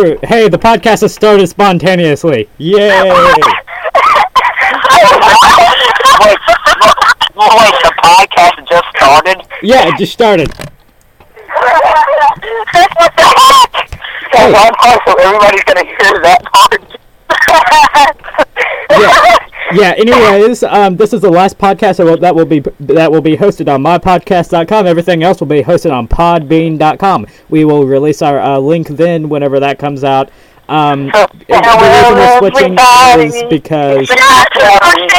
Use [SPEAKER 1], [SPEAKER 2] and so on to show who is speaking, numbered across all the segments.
[SPEAKER 1] Woo! Hey, the podcast has started spontaneously. Yay!
[SPEAKER 2] Wait, wait, the podcast just started?
[SPEAKER 1] Yeah, it just started.
[SPEAKER 2] what the heck? Hey, one part, so everybody's gonna hear that part.
[SPEAKER 1] Yeah. Yeah. Anyways, um, this is the last podcast that will, that will be that will be hosted on mypodcast.com. Everything else will be hosted on Podbean.com. We will release our uh, link then whenever that comes out. Um, the reason we're switching is because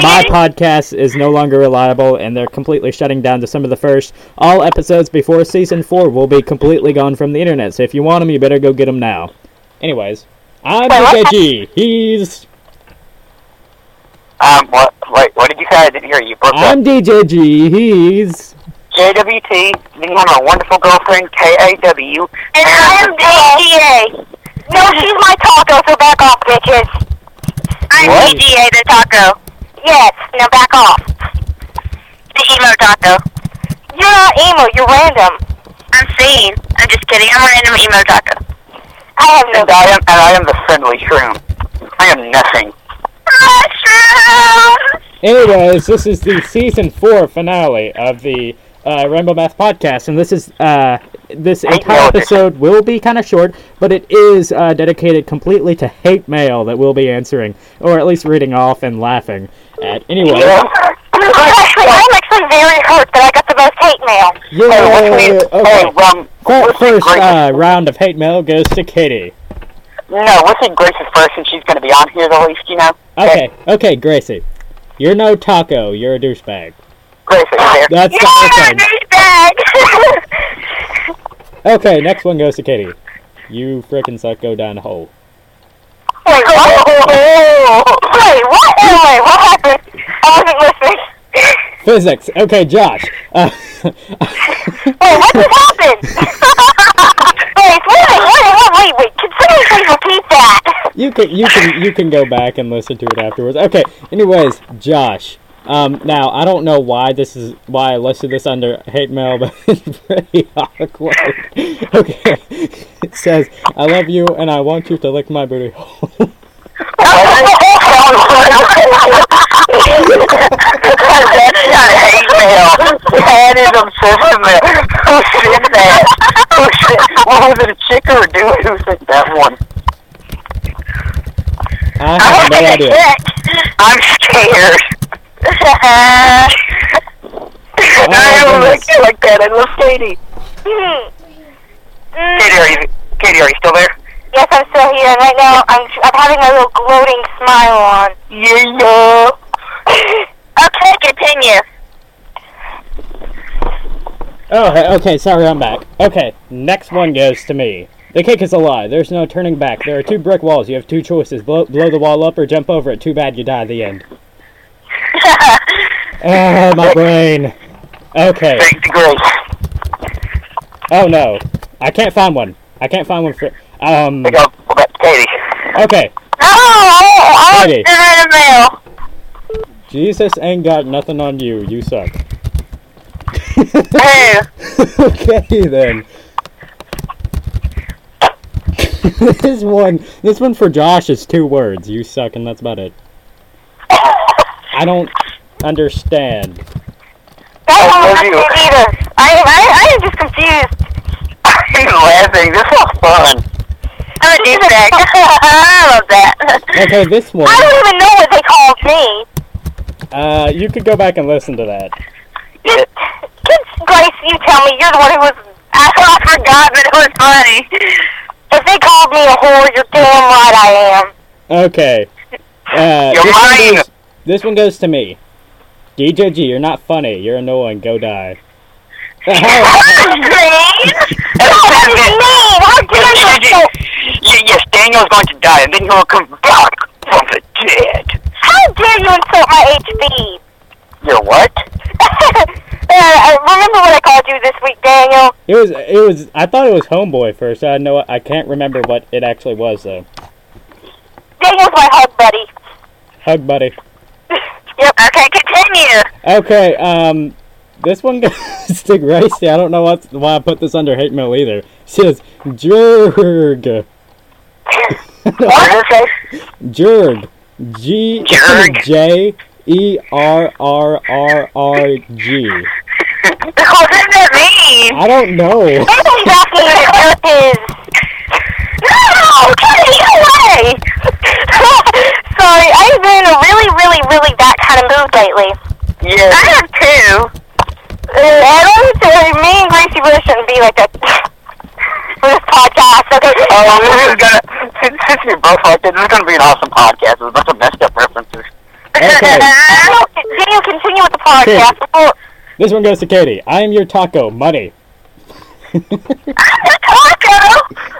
[SPEAKER 1] my podcast is no longer reliable and they're completely shutting down December the 1st. All episodes before season 4 will be completely gone from the internet, so if you want them, you better go get them now. Anyways, I'm DKG. He's.
[SPEAKER 2] Um, what, wait, what did you say? I didn't hear you. Broke
[SPEAKER 1] I'm DJG. He's.
[SPEAKER 2] JWT, then you have a wonderful girlfriend, KAW.
[SPEAKER 3] And I'm DGA. No, she's my taco, so back off, bitches. I'm
[SPEAKER 2] What?
[SPEAKER 3] DGA, the taco. Yes, now back off. The emo taco. You're not emo, you're random. I'm sane. I'm just kidding. I'm random emo taco. I have no
[SPEAKER 2] And I am, and I am the friendly shroom. I am nothing.
[SPEAKER 3] Mushrooms.
[SPEAKER 1] Anyways, this is the season 4 finale of the uh, Rainbow Math podcast, and this is. Uh, this entire episode will be kind of short, but it is uh, dedicated completely to hate mail that we'll be answering, or at least reading off and laughing at. Anyway,
[SPEAKER 2] Yeah.
[SPEAKER 3] Actually, I'm actually very hurt that I got the most hate mail.
[SPEAKER 2] Hey, what's
[SPEAKER 1] yay! Okay.
[SPEAKER 2] hey, um,
[SPEAKER 1] Fir-
[SPEAKER 2] what's the
[SPEAKER 1] First uh, round of hate mail goes to Katie.
[SPEAKER 2] No, what's the first, and she's gonna be on here the least, you know?
[SPEAKER 1] Okay, okay, Gracie. You're no taco, you're a douchebag.
[SPEAKER 2] Grace, are you there?
[SPEAKER 1] That's the whole
[SPEAKER 3] Yeah,
[SPEAKER 1] thing.
[SPEAKER 3] douchebag.
[SPEAKER 1] Okay, next one goes to Katie. You frickin' suck, go down the hole.
[SPEAKER 3] Wait, what? Wait, what? Wait, what happened? I wasn't listening.
[SPEAKER 1] Physics. Okay, Josh. Uh,
[SPEAKER 3] Wait, what just happened? wait, wait, wait, wait, wait, wait. Somebody repeat that?
[SPEAKER 1] you can you can you can go back and listen to it afterwards. Okay. Anyways, Josh. Um, now I don't know why this is why I listed this under hate mail, but it's pretty awkward. Okay, it says, "I love you and I want you to lick my booty hole."
[SPEAKER 2] That's not hate. That is obsession mail. Who sent that? Who was it, a chick or a dude who sent that one?
[SPEAKER 1] I have no idea.
[SPEAKER 2] I'm scared. I don't you like that. I love Katie. Katie, are you, Katie, are you still there?
[SPEAKER 3] Yes, I'm still here. and Right now, I'm I'm having a little gloating smile on.
[SPEAKER 2] Yeah.
[SPEAKER 3] okay, continue.
[SPEAKER 1] Oh, okay. Sorry, I'm back. Okay, next one goes to me. The cake is a lie. There's no turning back. There are two brick walls. You have two choices: blow, blow the wall up or jump over it. Too bad you die at the end. Ah, my brain. Okay.
[SPEAKER 2] Thanks to Grace.
[SPEAKER 1] Oh no, I can't find one. I can't find one for. Um.
[SPEAKER 2] We go back to Katie.
[SPEAKER 1] Okay.
[SPEAKER 3] No, I want
[SPEAKER 1] Ready.
[SPEAKER 3] to in the mail.
[SPEAKER 1] Jesus ain't got nothing on you. You suck.
[SPEAKER 3] Hey.
[SPEAKER 1] okay then. this one, this one for Josh is two words. You suck, and that's about it. I don't understand.
[SPEAKER 3] I don't
[SPEAKER 2] love
[SPEAKER 3] understand
[SPEAKER 2] you.
[SPEAKER 3] either. I, I, I am just confused.
[SPEAKER 2] I'm laughing. This was fun.
[SPEAKER 3] I'm a douchebag. I love that.
[SPEAKER 1] Okay, this one.
[SPEAKER 3] I don't even know what they called me.
[SPEAKER 1] Uh, you could go back and listen to that.
[SPEAKER 3] Kids, kids, Grace, you tell me. You're the one who was. I, I forgot, but it was funny. If they called me a whore, you're damn right I am.
[SPEAKER 1] Okay. Uh,
[SPEAKER 2] You're
[SPEAKER 1] this, one
[SPEAKER 2] mine.
[SPEAKER 1] goes, this one goes to me. DJG, you're not funny. You're annoying. Go die.
[SPEAKER 3] Green? How do you mean? How dare you? So-
[SPEAKER 2] Y- yes, Daniel's going to die, and then he will come back from the dead.
[SPEAKER 3] How dare you insult my HB?
[SPEAKER 2] You're what?
[SPEAKER 3] uh, remember what I called you this week, Daniel?
[SPEAKER 1] It was. It was. I thought it was Homeboy first. I know. I can't remember what it actually was though.
[SPEAKER 3] Daniel's my hug buddy.
[SPEAKER 1] Hug buddy.
[SPEAKER 3] Yep. Okay, continue.
[SPEAKER 1] Okay. Um, this one goes to Gracie. I don't know what why I put this under hate mail either. She says Jurg.
[SPEAKER 2] What did it say?
[SPEAKER 1] Jerg. G
[SPEAKER 2] Jerg.
[SPEAKER 1] J E R R R R G.
[SPEAKER 3] What does that mean?
[SPEAKER 1] I don't know.
[SPEAKER 3] Everybody's asking you to jerk his. No! Get away! Sorry, I've been in a really, really, really that kind of mood lately.
[SPEAKER 2] Yeah.
[SPEAKER 3] I have too. Uh, I don't say me and Gracie Bush shouldn't be like that for this podcast, okay?
[SPEAKER 2] Oh, this is gonna, since, since we both like it, this is gonna be an awesome podcast with a bunch of messed up references.
[SPEAKER 1] Okay.
[SPEAKER 3] Daniel, Daniel, continue with the podcast. Before,
[SPEAKER 1] This one goes to Katie. I am your taco. Money.
[SPEAKER 3] the taco!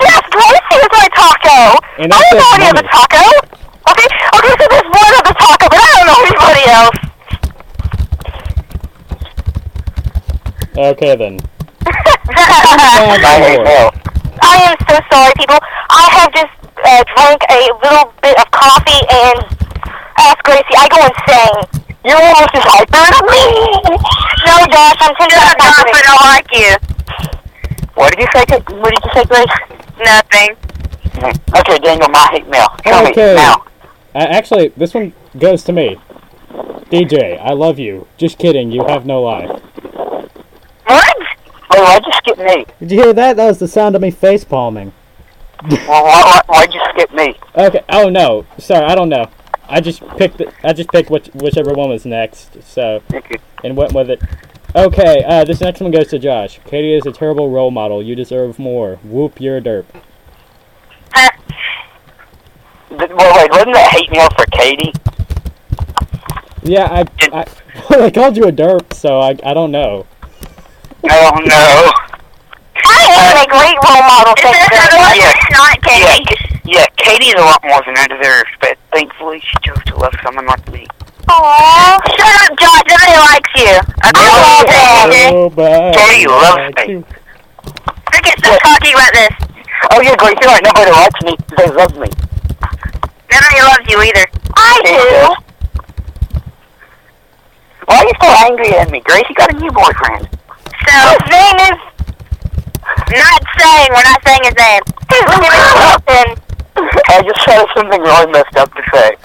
[SPEAKER 3] Yes, Gracie is my taco!
[SPEAKER 1] And
[SPEAKER 3] I
[SPEAKER 1] I
[SPEAKER 3] don't know any other taco! Okay, okay, so there's one other taco, but I don't know anybody else.
[SPEAKER 1] Okay then.
[SPEAKER 2] I hate mail.
[SPEAKER 3] I am so sorry, people. I have just uh, drank a little bit of coffee and asked Gracie. I go insane.
[SPEAKER 2] You're almost as hyper as me.
[SPEAKER 3] No, Josh, I'm ten
[SPEAKER 2] Shut up,
[SPEAKER 3] times
[SPEAKER 2] Josh, I
[SPEAKER 3] don't like you.
[SPEAKER 2] What did you say? What did you say, Grace?
[SPEAKER 3] Nothing.
[SPEAKER 2] Okay, Daniel, my hate mail. Tell
[SPEAKER 1] Okay.
[SPEAKER 2] me now.
[SPEAKER 1] Uh, actually, this one goes to me. DJ, I love you. Just kidding. You have no life.
[SPEAKER 3] What?
[SPEAKER 2] Wait, why'd you skip me?
[SPEAKER 1] Did you hear that? That was the sound of me face palming.
[SPEAKER 2] Well, why, why, why'd you skip me?
[SPEAKER 1] Okay. Oh no. Sorry. I don't know. I just picked. The, I just picked which, whichever one was next. So and went with it. Okay. Uh, this next one goes to Josh. Katie is a terrible role model. You deserve more. Whoop your derp.
[SPEAKER 2] Well, wait, wasn't that hate mail for Katie?
[SPEAKER 1] Yeah. I. I well, I called you a derp, so I. I don't know.
[SPEAKER 2] Oh, no.
[SPEAKER 3] I am a great role model. Thank you very much.
[SPEAKER 2] Yeah.
[SPEAKER 3] Not kidding.
[SPEAKER 2] Yeah, Katie's a lot more than I deserve, but thankfully she chose to love someone like me.
[SPEAKER 3] Aww. Shut up, Josh. Nobody likes you. I love it.
[SPEAKER 1] Nobody
[SPEAKER 2] Katie loves
[SPEAKER 1] likes
[SPEAKER 2] me.
[SPEAKER 1] you.
[SPEAKER 3] Forget stop talking about this.
[SPEAKER 2] Oh, yeah, Grace, you're right. Nobody likes me. They love me.
[SPEAKER 3] Nobody loves you either. I do.
[SPEAKER 2] Why are you so angry at me? Grace, you got a new boyfriend.
[SPEAKER 3] So his name is not saying. We're not saying his name. His name is Wilson.
[SPEAKER 2] I just said something really messed up to say.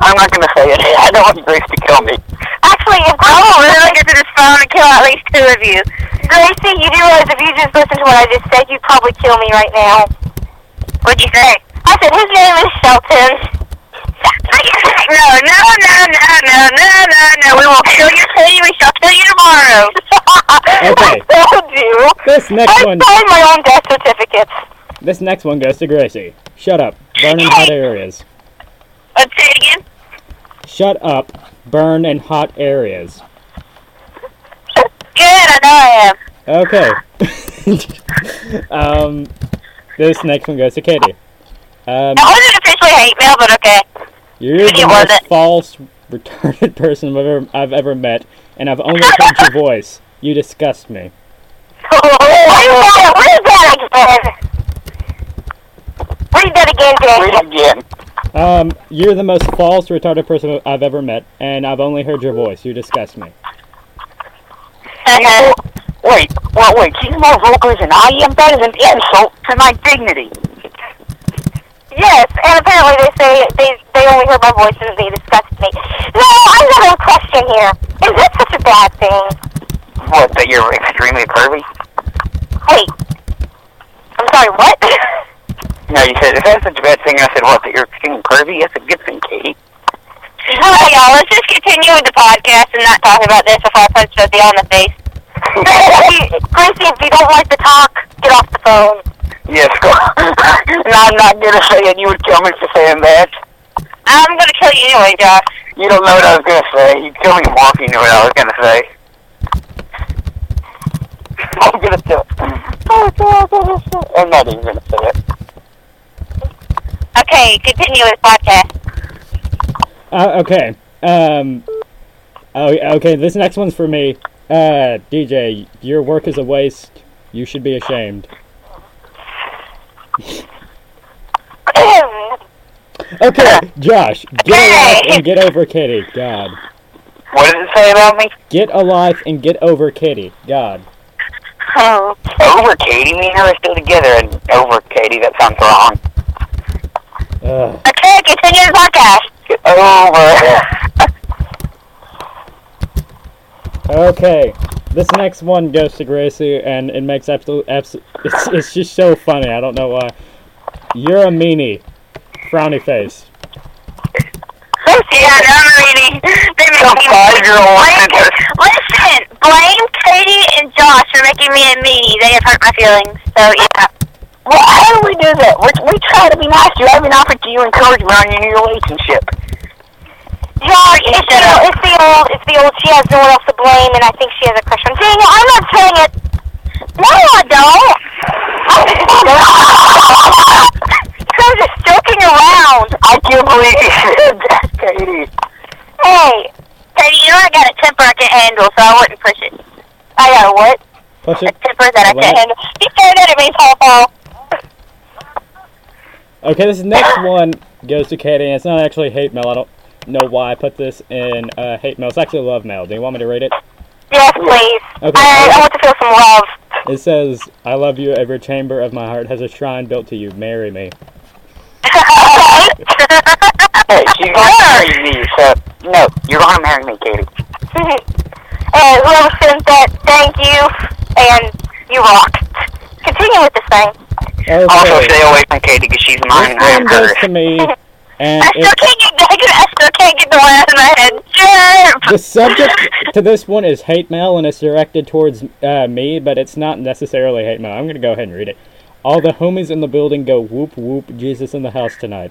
[SPEAKER 2] I'm not gonna say it. I don't want Grace to kill me.
[SPEAKER 3] Actually, if Gracie, oh, really get to this phone and kill at least two of you. Gracie, you do realize if you just listen to what I just said, you'd probably kill me right now. What'd you say? I said his name is Shelton. No, no, no, no, no, no, no, no. We will kill you, you. We shall kill you tomorrow.
[SPEAKER 1] Okay.
[SPEAKER 3] I told you.
[SPEAKER 1] This next
[SPEAKER 3] I
[SPEAKER 1] one.
[SPEAKER 3] signed my own death certificates.
[SPEAKER 1] This next one goes to Gracie. Shut up. Burn in hot areas.
[SPEAKER 3] Let's say it again.
[SPEAKER 1] Shut up. Burn in hot areas.
[SPEAKER 3] Good, I know I am.
[SPEAKER 1] Okay. um, this next one goes to Katie. Um,
[SPEAKER 3] That wasn't officially hate mail, but okay.
[SPEAKER 1] you're the
[SPEAKER 3] wasn't.
[SPEAKER 1] most false, retarded person I've ever, I've ever met, and I've only heard your voice. You disgust me.
[SPEAKER 3] Read that, read that again. Read that again,
[SPEAKER 2] Read
[SPEAKER 3] Jason.
[SPEAKER 2] again.
[SPEAKER 1] Um, you're the most false, retarded person I've ever met, and I've only heard your voice. You disgust me.
[SPEAKER 3] Uh-huh.
[SPEAKER 2] Wait, well, wait, she's more vocal than I am. That is an insult to my dignity.
[SPEAKER 3] Yes, and apparently they say they they only heard my voice and they disgust me. No, I have a question here. Is that such a bad thing?
[SPEAKER 2] What, that you're extremely curvy?
[SPEAKER 3] Hey, I'm sorry. What?
[SPEAKER 2] No, you said, if that's such a bad thing, I said, what, that you're extremely curvy? That's a good thing, Katie.
[SPEAKER 3] Alright, y'all. Let's just continue with the podcast and not talk about this before I punch Josie on the face. Gracie, Gracie, if you don't like to talk, get off the phone.
[SPEAKER 2] Yes, go. no, I'm not gonna say it. You would kill me for saying that.
[SPEAKER 3] I'm gonna kill you anyway, Josh.
[SPEAKER 2] You don't know what I was gonna say. You'd kill me more if you knew what I was gonna say. I'm gonna say it. I'm not even gonna say it.
[SPEAKER 3] Okay, continue with podcast.
[SPEAKER 1] Uh, okay. Um. Oh, okay. This next one's for me. Uh, DJ, your work is a waste. You should be ashamed. Okay, Josh, get alive and get over Kitty. God,
[SPEAKER 2] What does it say about me?
[SPEAKER 1] get alive and get over Kitty. God.
[SPEAKER 3] oh.
[SPEAKER 2] Over Katie? Me and her are still together, and over Katie, that sounds wrong.
[SPEAKER 1] Ugh.
[SPEAKER 3] Okay, continue the podcast.
[SPEAKER 2] Over.
[SPEAKER 1] Okay, this next one goes to Gracie, and it makes absolute absolute. It's, it's just so funny. I don't know why. You're a meanie. Frowny face.
[SPEAKER 3] Yeah, I'm reading. They make
[SPEAKER 2] Some
[SPEAKER 3] me
[SPEAKER 2] five-year-old
[SPEAKER 3] blame, Listen, blame Katie and Josh for making me a meanie. They have hurt my feelings. So yeah.
[SPEAKER 2] Well, how do we do that? We, we try to be nice. You haven't offered to you encouragement on your new relationship.
[SPEAKER 3] Josh, it's the, old, it's the old, it's the old. She has no one else to blame, and I think she has a crush on Daniel. I'm not saying it. No, I don't. I'm just joking around.
[SPEAKER 2] I can't believe you said that, Katie.
[SPEAKER 3] Hey, Katie, you know I got a temper I can handle, so I wouldn't push it. I got a what?
[SPEAKER 1] Push
[SPEAKER 3] A temper that I can handle. You stared at me, Pawpaw.
[SPEAKER 1] Okay, this next one goes to Katie, and it's not actually hate mail. I don't know why I put this in uh, hate mail. It's actually love mail. Do you want me to read it?
[SPEAKER 3] Yes, please.
[SPEAKER 1] Okay.
[SPEAKER 3] I, I want to feel some love.
[SPEAKER 1] It says, "I love you. Every chamber of my heart has a shrine built to you. Marry me."
[SPEAKER 2] Hey, she's gonna marry me, so no, you're gonna marry me, Katie.
[SPEAKER 3] and whoever sent that, thank you, and you rock. Continue with this thing.
[SPEAKER 2] Also, stay away from Katie because she's mine and I am
[SPEAKER 1] goes
[SPEAKER 2] hers.
[SPEAKER 1] to me, and
[SPEAKER 3] I still
[SPEAKER 1] it,
[SPEAKER 3] can't get. I still can't get the one out of my head. Jerp!
[SPEAKER 1] the subject to this one is hate mail, and it's directed towards uh, me, but it's not necessarily hate mail. I'm gonna go ahead and read it. All the homies in the building go whoop whoop. Jesus in the house tonight.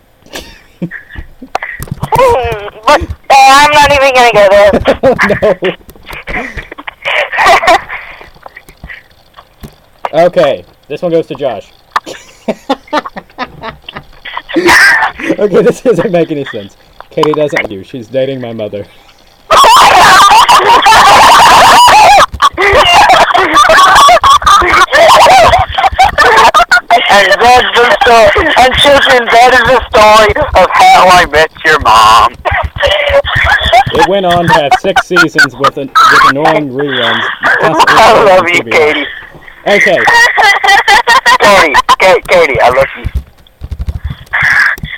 [SPEAKER 3] Hmm, but uh, I'm not even gonna go there.
[SPEAKER 1] no. Okay, this one goes to Josh. okay, this doesn't make any sense. Katie doesn't you. She's dating my mother.
[SPEAKER 2] And that's the story. And children, that is the story of how I met your mom.
[SPEAKER 1] It went on to have six seasons with, an, with annoying reruns.
[SPEAKER 2] I love you, Katie.
[SPEAKER 1] Okay,
[SPEAKER 2] Katie, Katie, Katie, I love you.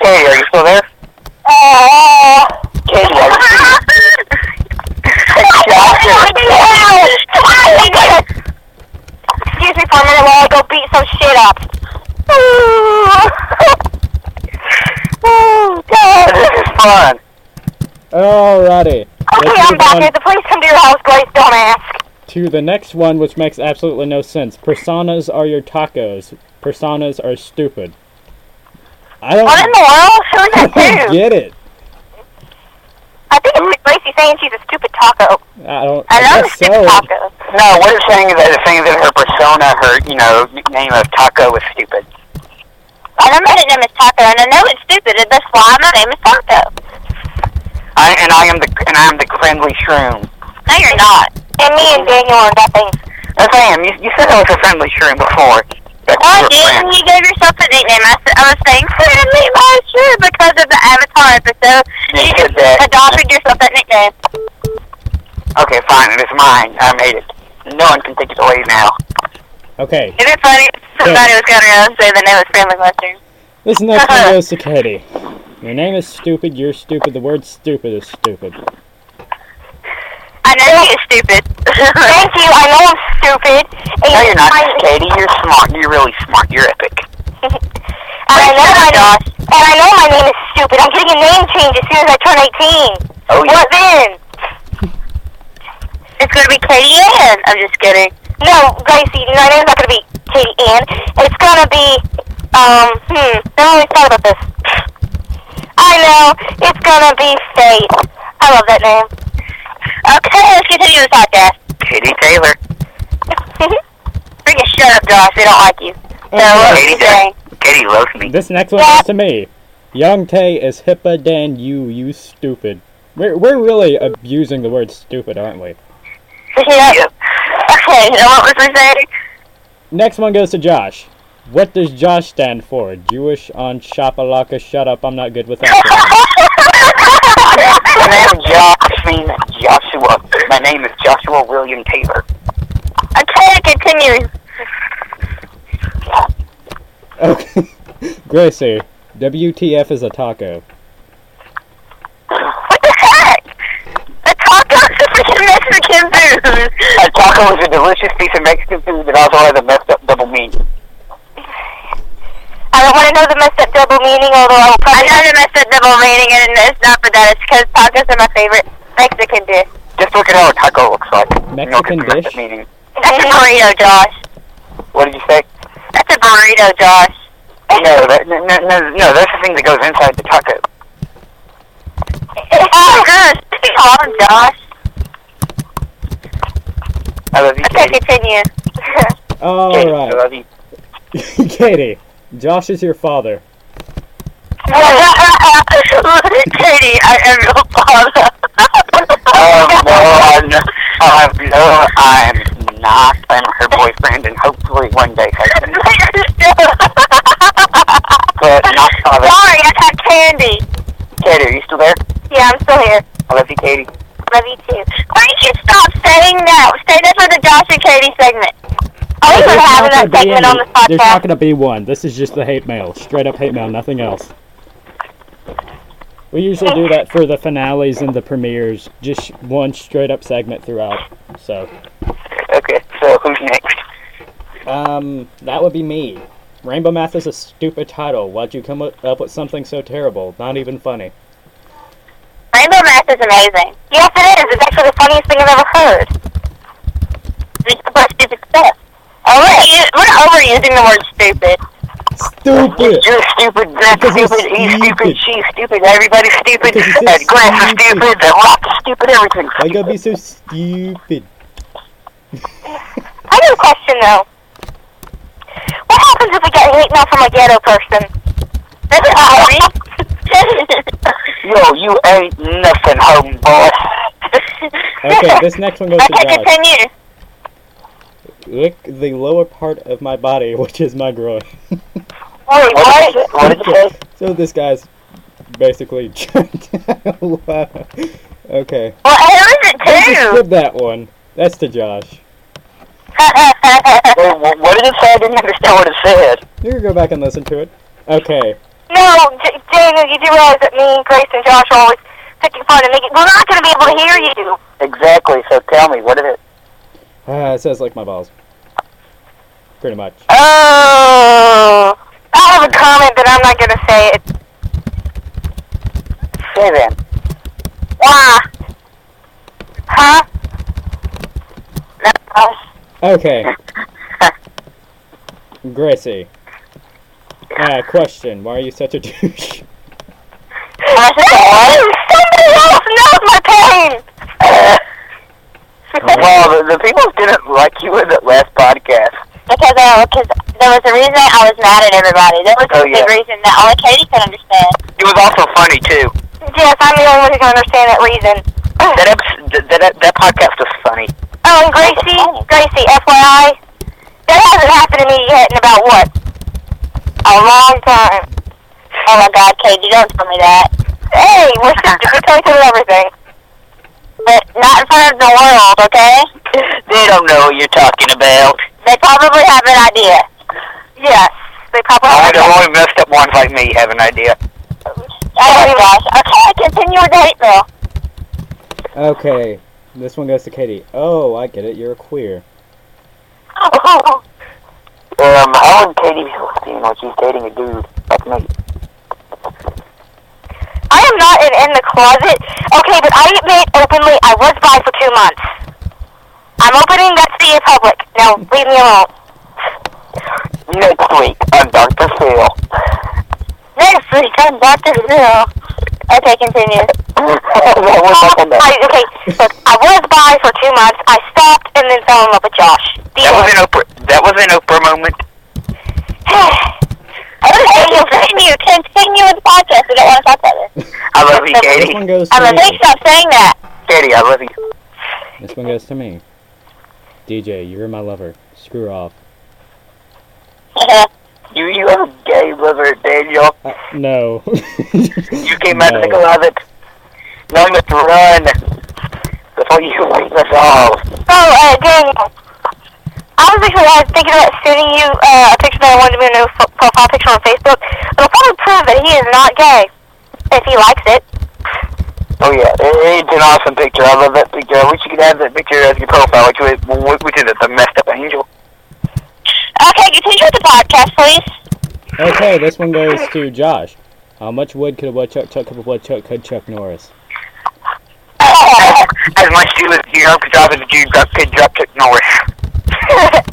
[SPEAKER 2] Katie, are you still there?
[SPEAKER 3] Oh.
[SPEAKER 2] Katie, I love
[SPEAKER 3] Excuse me for a minute while I go beat some shit up.
[SPEAKER 2] Oh, God, this is fun.
[SPEAKER 1] alrighty.
[SPEAKER 3] Okay,
[SPEAKER 1] Let's
[SPEAKER 3] I'm back
[SPEAKER 1] on
[SPEAKER 3] here. The police come to your house, Grace. Don't ask.
[SPEAKER 1] to the next one, which makes absolutely no sense. Personas are your tacos. Personas are stupid. I don't,
[SPEAKER 3] What in the world? Who is
[SPEAKER 1] I
[SPEAKER 3] that
[SPEAKER 1] don't
[SPEAKER 3] too?
[SPEAKER 1] get it.
[SPEAKER 3] I think it's Gracie saying she's a stupid taco.
[SPEAKER 1] I don't.
[SPEAKER 3] I
[SPEAKER 1] I
[SPEAKER 3] love a
[SPEAKER 1] guess
[SPEAKER 3] stupid
[SPEAKER 1] so.
[SPEAKER 3] taco.
[SPEAKER 2] No, what it's saying is that it's saying that her persona, her, you know, nickname of Taco is stupid.
[SPEAKER 3] I know my name is Taco, and I know it's stupid, and that's why my name is Taco.
[SPEAKER 2] I, and I am the and I am the friendly shroom.
[SPEAKER 3] No, you're not. And me and Daniel are nothing.
[SPEAKER 2] Yes, I am. You, you said I was a friendly shroom before. That
[SPEAKER 3] Oh, I
[SPEAKER 2] you
[SPEAKER 3] did, and you gave yourself a nickname. I, s- I was saying friendly monster because of the Avatar episode.
[SPEAKER 2] You
[SPEAKER 3] You just
[SPEAKER 2] that.
[SPEAKER 3] adopted yourself that nickname.
[SPEAKER 2] Okay, fine. It is mine. I made it. No one can take it away now.
[SPEAKER 1] Okay,
[SPEAKER 3] Is it funny? Somebody was going around and say the name was friendly monster.
[SPEAKER 1] this next one goes to Katie. Your name is stupid. You're stupid. The word stupid is stupid.
[SPEAKER 3] I know you're stupid. Thank you. I know I'm stupid. And
[SPEAKER 2] No, you're not,
[SPEAKER 3] I-
[SPEAKER 2] Katie. You're smart. You're really smart. You're epic.
[SPEAKER 3] And I know my name, and I know my name is stupid. I'm getting a name change as soon as I turn 18.
[SPEAKER 2] Oh, yeah.
[SPEAKER 3] What then? It's gonna be Katie Ann. I'm just kidding. No, Gracie, my name's not gonna be Katie Ann. It's gonna be, um, hmm, I always thought about this. I know, it's gonna be Faith. I love that name. Okay, let's continue the podcast.
[SPEAKER 2] Katie Taylor.
[SPEAKER 3] Freaking shut up, Josh. They don't like you. So, what
[SPEAKER 2] Katie
[SPEAKER 3] was you saying?
[SPEAKER 2] Taylor. Katie loves me.
[SPEAKER 1] This next one
[SPEAKER 3] Yeah.
[SPEAKER 1] goes to me. Young Tay is hipper than you. You stupid. We're we're really abusing the word stupid, aren't we?
[SPEAKER 3] Yeah.
[SPEAKER 2] Yep.
[SPEAKER 3] Okay, now what was we saying?
[SPEAKER 1] Next one goes to Josh. What does Josh stand for? Jewish on Shapalaka. Shut up. I'm not good with that.
[SPEAKER 2] My name is Josh means Joshua. My name is Joshua William Taylor.
[SPEAKER 3] Okay, continue.
[SPEAKER 1] okay. Gracie, WTF is a taco.
[SPEAKER 3] What the heck? A taco is a freaking Mexican food.
[SPEAKER 2] A taco is a delicious piece of Mexican food that also has a messed up double meaning.
[SPEAKER 3] I don't want to know the messed up double meaning, although I will probably... I know the messed up double meaning, and it's not for that. It's because tacos are my favorite Mexican dish.
[SPEAKER 2] Just look at how a taco looks like.
[SPEAKER 1] Mexican
[SPEAKER 2] you
[SPEAKER 1] dish?
[SPEAKER 2] Meaning.
[SPEAKER 3] That's a burrito, Josh.
[SPEAKER 2] What did you say?
[SPEAKER 3] That's a burrito, Josh.
[SPEAKER 2] No, that, no, no, no, no, that's the thing that goes inside the taco.
[SPEAKER 3] oh, gosh. Come on, Josh.
[SPEAKER 2] I love you,
[SPEAKER 3] Okay,
[SPEAKER 2] Katie.
[SPEAKER 3] continue.
[SPEAKER 2] Katie, I
[SPEAKER 1] Alright.
[SPEAKER 2] love you.
[SPEAKER 1] Katie, Josh is your father.
[SPEAKER 3] Katie, I am your father.
[SPEAKER 2] Oh, no, I'm, uh, no, I'm not. I'm her boyfriend and hopefully one day husband. But not father.
[SPEAKER 3] Sorry, I got candy.
[SPEAKER 2] Katie, are you still there?
[SPEAKER 3] Yeah, I'm still here.
[SPEAKER 2] I love you, Katie.
[SPEAKER 3] Love you too. Why don't you stop saying that? Stay there for the Josh and Katie segment.
[SPEAKER 1] There's
[SPEAKER 3] having
[SPEAKER 1] not
[SPEAKER 3] that
[SPEAKER 1] gonna be
[SPEAKER 3] segment on this
[SPEAKER 1] There's not
[SPEAKER 3] podcast?
[SPEAKER 1] going to be one. This is just the hate mail. Straight up hate mail, nothing else. We usually do that for the finales and the premieres. Just one straight up segment throughout. So,
[SPEAKER 2] Okay, so who's next?
[SPEAKER 1] um, that would be me. Rainbow Math is a stupid title. Why'd you come up with something so terrible? Not even funny.
[SPEAKER 3] Rainbow Math is amazing. Yes, it is. It's actually the funniest thing I've ever heard. It's the best stupid stuff. We're, we're overusing the word stupid.
[SPEAKER 1] Stupid!
[SPEAKER 2] You're stupid, that's stupid, he's stupid,
[SPEAKER 1] stupid.
[SPEAKER 2] she's stupid, everybody's stupid, that grass is
[SPEAKER 1] stupid.
[SPEAKER 2] stupid, that rock is stupid, everything's
[SPEAKER 1] Why you gotta be so stupid?
[SPEAKER 3] I have a question though. What happens if we get hate mail from a ghetto person? That's sorry.
[SPEAKER 2] Yo, you ain't nothing, homeboy.
[SPEAKER 1] Okay, this next one goes to
[SPEAKER 3] Okay, continue.
[SPEAKER 1] Lick the lower part of my body, which is my groin.
[SPEAKER 3] Wait,
[SPEAKER 2] What did
[SPEAKER 3] what?
[SPEAKER 2] did you say?
[SPEAKER 1] So this guy's basically okay.
[SPEAKER 3] Well, who is it
[SPEAKER 1] Let's just
[SPEAKER 3] to?
[SPEAKER 1] that one. That's to Josh.
[SPEAKER 2] Wait, what did it say? I didn't understand what it said.
[SPEAKER 1] You can go back and listen to it. Okay.
[SPEAKER 3] no, J- Daniel, you do realize that me, Grace, and Josh are always picking fun and making. We're not going to be able to hear you.
[SPEAKER 2] Exactly, so tell me, what is it?
[SPEAKER 1] Uh, it says like my balls. Pretty much.
[SPEAKER 3] Oh. I have a comment, that I'm not going to say it.
[SPEAKER 2] Say then.
[SPEAKER 3] Why? Huh? No.
[SPEAKER 1] Okay. Gracie. Uh, question. Why are you such a douche?
[SPEAKER 3] Somebody else knows my pain.
[SPEAKER 2] well, the, the people didn't like you in that last podcast.
[SPEAKER 3] Because uh, cause there was a reason I was mad at everybody. There was a
[SPEAKER 2] Oh,
[SPEAKER 3] big
[SPEAKER 2] yeah.
[SPEAKER 3] reason that only Katie could understand.
[SPEAKER 2] It was also funny, too.
[SPEAKER 3] Yes, I'm the only one who can understand that reason.
[SPEAKER 2] That, episode, that, that, that podcast was funny.
[SPEAKER 3] Oh, and Gracie, Gracie, FYI, that hasn't happened to me yet in about what? A long time. Oh my God, Katie, don't tell me that. Hey, we're sisters. We tell each other everything. But not in front of the world, okay?
[SPEAKER 2] They don't know what you're talking about.
[SPEAKER 3] They probably have an idea. Yes, they probably
[SPEAKER 2] Only
[SPEAKER 3] have
[SPEAKER 2] the
[SPEAKER 3] an idea.
[SPEAKER 2] only messed up ones like me have an idea.
[SPEAKER 3] Oh my gosh. Okay, continue with the hate mail.
[SPEAKER 1] Okay. This one goes to Katie. Oh, I get it. You're a queer.
[SPEAKER 3] Oh,
[SPEAKER 2] Um, how would Katie be listening when she's dating a dude like me?
[SPEAKER 3] I am not in, in the closet. Okay, but I admit openly I was bi for two months. I'm opening that to the public. Now, leave me alone.
[SPEAKER 2] Next week on Dr. Phil.
[SPEAKER 3] Next week, I'm Dr. Phil. Okay, continue.
[SPEAKER 2] that was like a
[SPEAKER 3] I, okay, look, I was bi for two months. I stopped and then fell in love with Josh. The
[SPEAKER 2] That was
[SPEAKER 3] end.
[SPEAKER 2] an Oprah. That was an Oprah moment.
[SPEAKER 3] okay, continue. Continue with the podcast. We don't want to talk about this.
[SPEAKER 2] I love you,
[SPEAKER 1] This
[SPEAKER 2] Katie.
[SPEAKER 1] one goes
[SPEAKER 3] I'm
[SPEAKER 1] to
[SPEAKER 3] like, hey,
[SPEAKER 1] me.
[SPEAKER 3] stop saying that.
[SPEAKER 2] Katie, I love you.
[SPEAKER 1] This one goes to me. DJ, you're my lover. Screw off.
[SPEAKER 2] You, you have a gay lover, Daniel.
[SPEAKER 1] Uh, no.
[SPEAKER 2] You came out of the
[SPEAKER 1] No.
[SPEAKER 2] closet. Now you must run before you leave us all.
[SPEAKER 3] Oh, uh, Daniel. I was actually uh, thinking about sending you uh, a picture that I wanted to be a new profile picture on Facebook. It'll probably prove that he is not gay. If he likes it.
[SPEAKER 2] Oh yeah, it, it's an awesome picture. I love that picture. I wish you could have that picture as your profile, which was which is the messed up angel.
[SPEAKER 3] Okay, continue with the podcast, please.
[SPEAKER 1] Okay, this one goes to Josh. How much wood could a woodchuck chuck up a woodchuck could Chuck Norris?
[SPEAKER 2] as much as you know, because I was a dude drop drop Chuck Norris.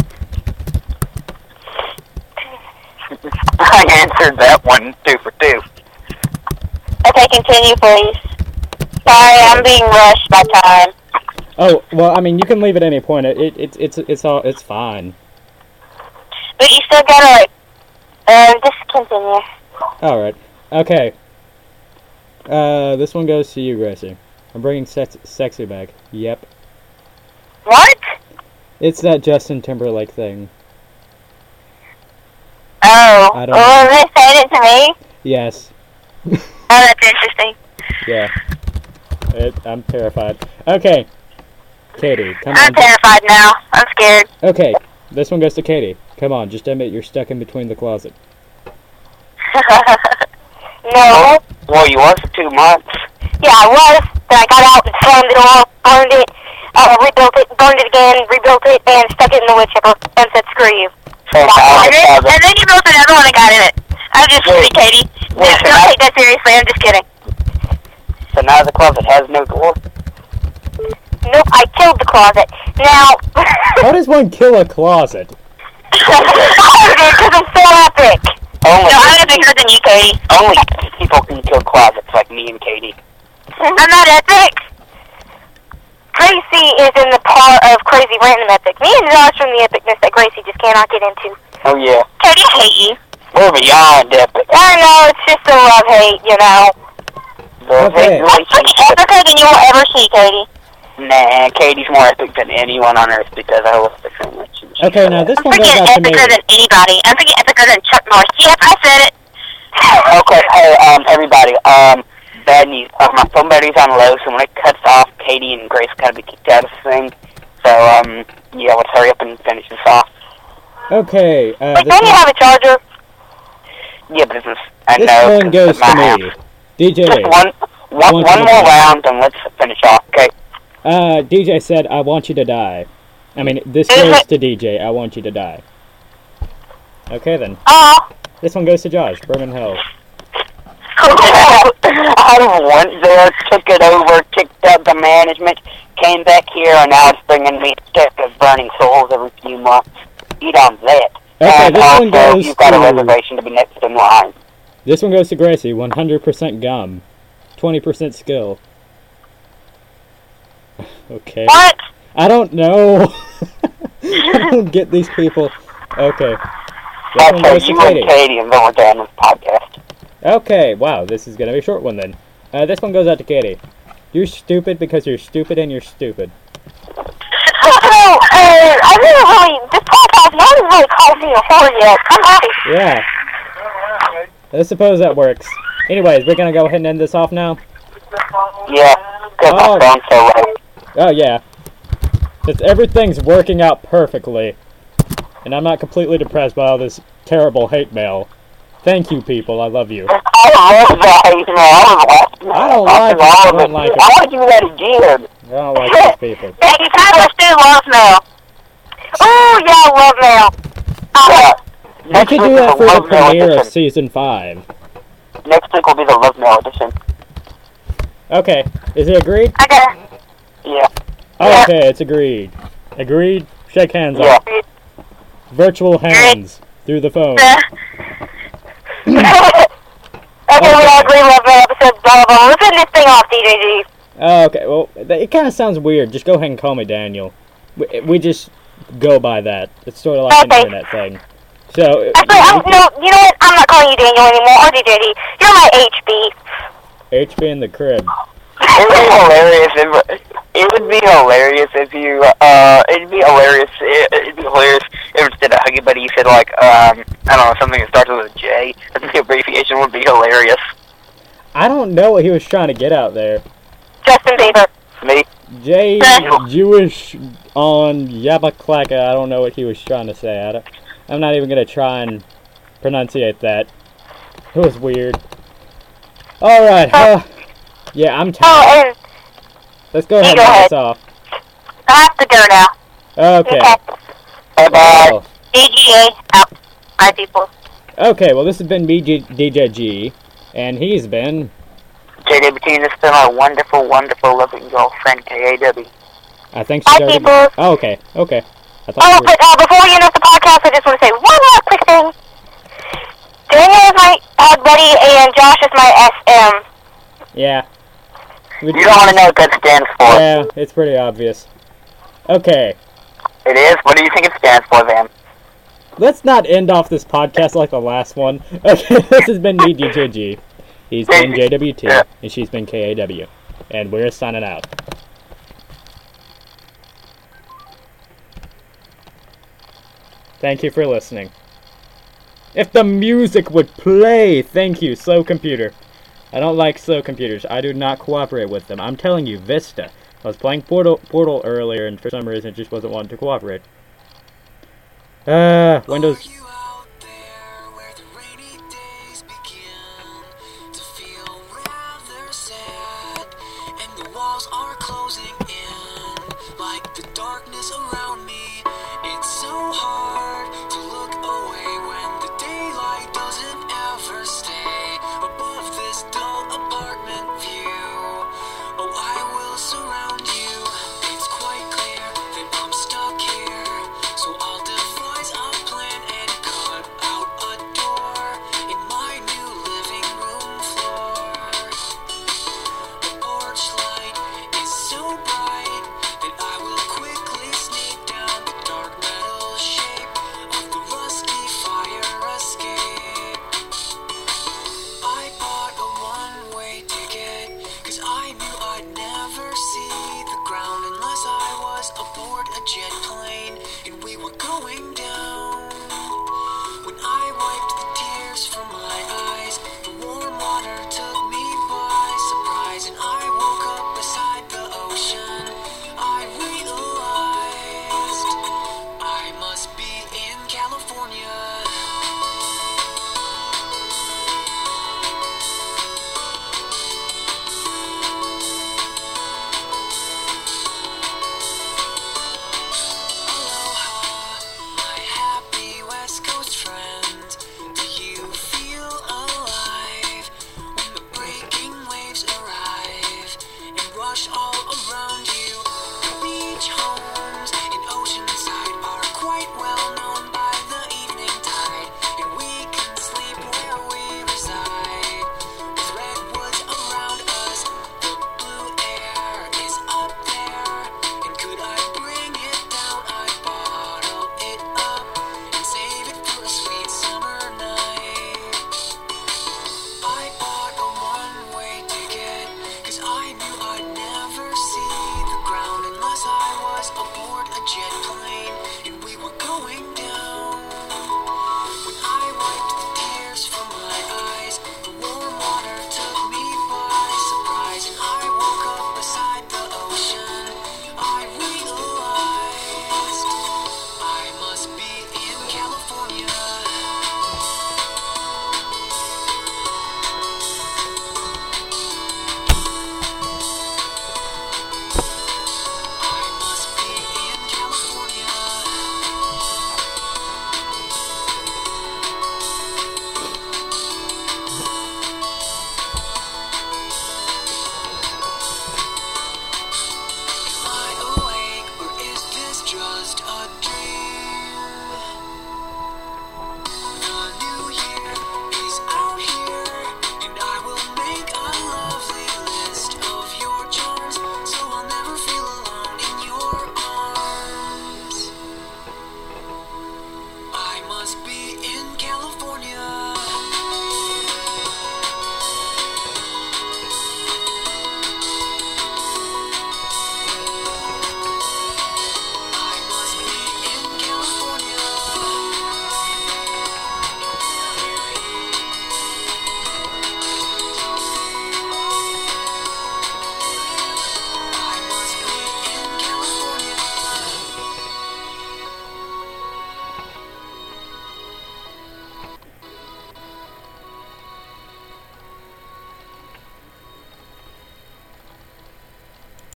[SPEAKER 2] I answered that one two for two.
[SPEAKER 3] Okay, continue, please. Sorry, I'm being rushed by time.
[SPEAKER 1] Oh well, I mean you can leave at any point. It, it it's it's it's all it's fine.
[SPEAKER 3] But you still gotta, like, uh, just continue.
[SPEAKER 1] All right. Okay. Uh, this one goes to you, Gracie. I'm bringing sex- sexy back. Yep.
[SPEAKER 3] What?
[SPEAKER 1] It's that Justin Timberlake thing.
[SPEAKER 3] Oh.
[SPEAKER 1] I don't
[SPEAKER 3] oh, they said it to me?
[SPEAKER 1] Yes.
[SPEAKER 3] Oh, that's interesting.
[SPEAKER 1] Yeah. It, I'm terrified. Okay. Katie, come on.
[SPEAKER 3] I'm
[SPEAKER 1] on.
[SPEAKER 3] terrified now. I'm scared.
[SPEAKER 1] Okay. This one goes to Katie. Come on, just admit you're stuck in between the closet.
[SPEAKER 3] no.
[SPEAKER 2] Well, you was for two months.
[SPEAKER 3] Yeah, I was. Then I got out and slammed it all, burned it, uh, rebuilt it, burned it again, rebuilt it, and stuck it in the wood chipper, and said, screw you.
[SPEAKER 2] So
[SPEAKER 3] And then, and then you built another one and got in it. I'm just kidding, Katie. No, don't take that seriously. I'm just kidding.
[SPEAKER 2] So now the closet has no door.
[SPEAKER 3] Nope, I killed the closet. Now,
[SPEAKER 1] How does one kill a closet?
[SPEAKER 3] because I'm so epic.
[SPEAKER 2] Only
[SPEAKER 3] No, I'm bigger than you, Katie.
[SPEAKER 2] only people can kill closets like me and Katie.
[SPEAKER 3] I'm not epic. Gracie is in the part of crazy random epic. Me and Josh from the epicness that Gracie just cannot get into.
[SPEAKER 2] Oh yeah,
[SPEAKER 3] Katie, I hate you.
[SPEAKER 2] we're beyond epic.
[SPEAKER 3] I know, it's just a love hate, you know.
[SPEAKER 2] The
[SPEAKER 1] Okay.
[SPEAKER 2] hate
[SPEAKER 3] I'm pretty epicer than you will ever see, Katie.
[SPEAKER 2] Nah, Katie's more epic than anyone on earth because I love her so much.
[SPEAKER 1] Okay, now this
[SPEAKER 3] I'm
[SPEAKER 1] one goes
[SPEAKER 3] freaking
[SPEAKER 1] out to me.
[SPEAKER 3] epicer than anybody. I'm freaking epicer than Chuck Norris. Yep, I said it.
[SPEAKER 2] Okay, hey, um, everybody, um, bad news. Uh, my phone battery's on low, so when it cuts off, Katie and Grace gotta be kicked out of the thing. So, um, yeah, let's hurry up and finish this off.
[SPEAKER 1] Okay, uh,
[SPEAKER 3] Wait, don't you have a charger?
[SPEAKER 2] Yeah, but this is, I
[SPEAKER 1] this
[SPEAKER 2] know.
[SPEAKER 1] one
[SPEAKER 2] 'cause
[SPEAKER 1] goes
[SPEAKER 2] it's my
[SPEAKER 1] to
[SPEAKER 2] house.
[SPEAKER 1] DJ.
[SPEAKER 2] Just one, one,
[SPEAKER 1] One
[SPEAKER 2] more
[SPEAKER 1] the-
[SPEAKER 2] round, and let's finish off, okay?
[SPEAKER 1] Uh, DJ said, I want you to die. I mean, this
[SPEAKER 3] Is
[SPEAKER 1] goes
[SPEAKER 3] it-
[SPEAKER 1] to DJ, I want you to die. Okay then.
[SPEAKER 3] Oh.
[SPEAKER 1] This one goes to Josh, Berman Hill.
[SPEAKER 2] I went there, took it over, kicked out the management, came back here, and now it's bringing me a stick of burning souls every few months. Eat on that.
[SPEAKER 1] Okay,
[SPEAKER 2] and
[SPEAKER 1] this
[SPEAKER 2] also,
[SPEAKER 1] one goes
[SPEAKER 2] you've got a
[SPEAKER 1] to-
[SPEAKER 2] reservation to be next in line.
[SPEAKER 1] This one goes to Gracie, 100% gum, 20% skill. okay.
[SPEAKER 3] What?
[SPEAKER 1] I don't know. I don't get these people. Okay. This one goes to Katie.
[SPEAKER 2] Katie and then we're done with podcast.
[SPEAKER 1] Okay, wow, this is gonna be a short one then. Uh, this one goes out to Katie. You're stupid because you're stupid and you're stupid.
[SPEAKER 3] Oh, uh, I didn't really, this podcast, no one's really called me a whore yet. I'm happy.
[SPEAKER 1] Yeah. I suppose that works. Anyways, we're gonna go ahead and end this off now.
[SPEAKER 2] Yeah,
[SPEAKER 1] Oh.
[SPEAKER 2] so.
[SPEAKER 1] Oh yeah. It's everything's working out perfectly. And I'm not completely depressed by all this terrible hate mail. Thank you people, I love you.
[SPEAKER 2] I love that. You know, I.
[SPEAKER 1] Don't like it. I don't like it.
[SPEAKER 2] I want to do that again.
[SPEAKER 1] I don't like these people.
[SPEAKER 3] Becky Tyler still loves mail. Oh, yeah, love mail.
[SPEAKER 2] Yeah.
[SPEAKER 1] We
[SPEAKER 2] Next
[SPEAKER 1] could do that for the
[SPEAKER 2] love mail
[SPEAKER 1] premiere of season five.
[SPEAKER 2] Next week will be the love mail edition.
[SPEAKER 1] Okay, is it agreed?
[SPEAKER 3] Okay.
[SPEAKER 2] Yeah.
[SPEAKER 1] Oh,
[SPEAKER 3] Yeah.
[SPEAKER 1] okay, it's agreed. Agreed. Shake hands.
[SPEAKER 2] Yeah.
[SPEAKER 1] Off. Virtual hands through the phone.
[SPEAKER 3] Okay, we all agree love mail episode, blah, blah, blah. We're putting this thing off, DJG.
[SPEAKER 1] Oh, okay. Well, th- it kind of sounds weird. Just go ahead and call me Daniel. We, we just go by that. It's sort of like an
[SPEAKER 3] Okay.
[SPEAKER 1] internet thing. So,
[SPEAKER 3] Actually, I'm, no, you know what? I'm not calling you Daniel anymore, or DJG. You're my HB.
[SPEAKER 1] HB in the crib.
[SPEAKER 2] It would be hilarious if it would be hilarious if you uh it'd be hilarious it'd be hilarious if instead of Huggy Buddy you said like um I don't know something that starts with a J. I think the abbreviation would be hilarious.
[SPEAKER 1] I don't know what he was trying to get out there.
[SPEAKER 3] Justin Bieber.
[SPEAKER 2] Me.
[SPEAKER 1] J Jewish on Yabaklaka. I don't know what he was trying to say. I don't, I'm not even gonna try and pronunciate that. It was weird. All right. Uh, yeah, I'm
[SPEAKER 3] Oh,
[SPEAKER 1] tired.
[SPEAKER 3] and
[SPEAKER 1] Let's go ahead and
[SPEAKER 3] go
[SPEAKER 1] knock this off.
[SPEAKER 3] I have to go now.
[SPEAKER 1] Okay.
[SPEAKER 2] Bye bye.
[SPEAKER 1] Oh.
[SPEAKER 3] DGA out. My people.
[SPEAKER 1] Okay. Well, this has been BG, DJG, and he's been.
[SPEAKER 2] JWT, this has been my wonderful, wonderful, loving girlfriend, KAW.
[SPEAKER 1] I think
[SPEAKER 3] Bye,
[SPEAKER 1] she's already.
[SPEAKER 3] people.
[SPEAKER 1] Oh, okay. Okay. I thought
[SPEAKER 3] Oh,
[SPEAKER 1] were-
[SPEAKER 3] but uh, before we end off the podcast, I just want to say one more quick thing. Daniel is my uh, buddy, and Josh is my SM.
[SPEAKER 1] Yeah. We-
[SPEAKER 2] You don't want to know what that stands for.
[SPEAKER 1] Yeah, it's pretty obvious. Okay.
[SPEAKER 2] It is? What do you think it stands for, Van?
[SPEAKER 1] Let's not end off this podcast like the last one. Okay, this has been me, DJG. He's been JWT,
[SPEAKER 2] Yeah.
[SPEAKER 1] and she's been KAW. And we're signing out. Thank you for listening. If the music would play, thank you, slow computer. I don't like slow computers. I do not cooperate with them. I'm telling you, Vista. I was playing Portal Portal earlier, and for some reason, it just wasn't wanting to cooperate. Uh, Windows.
[SPEAKER 4] Like the darkness around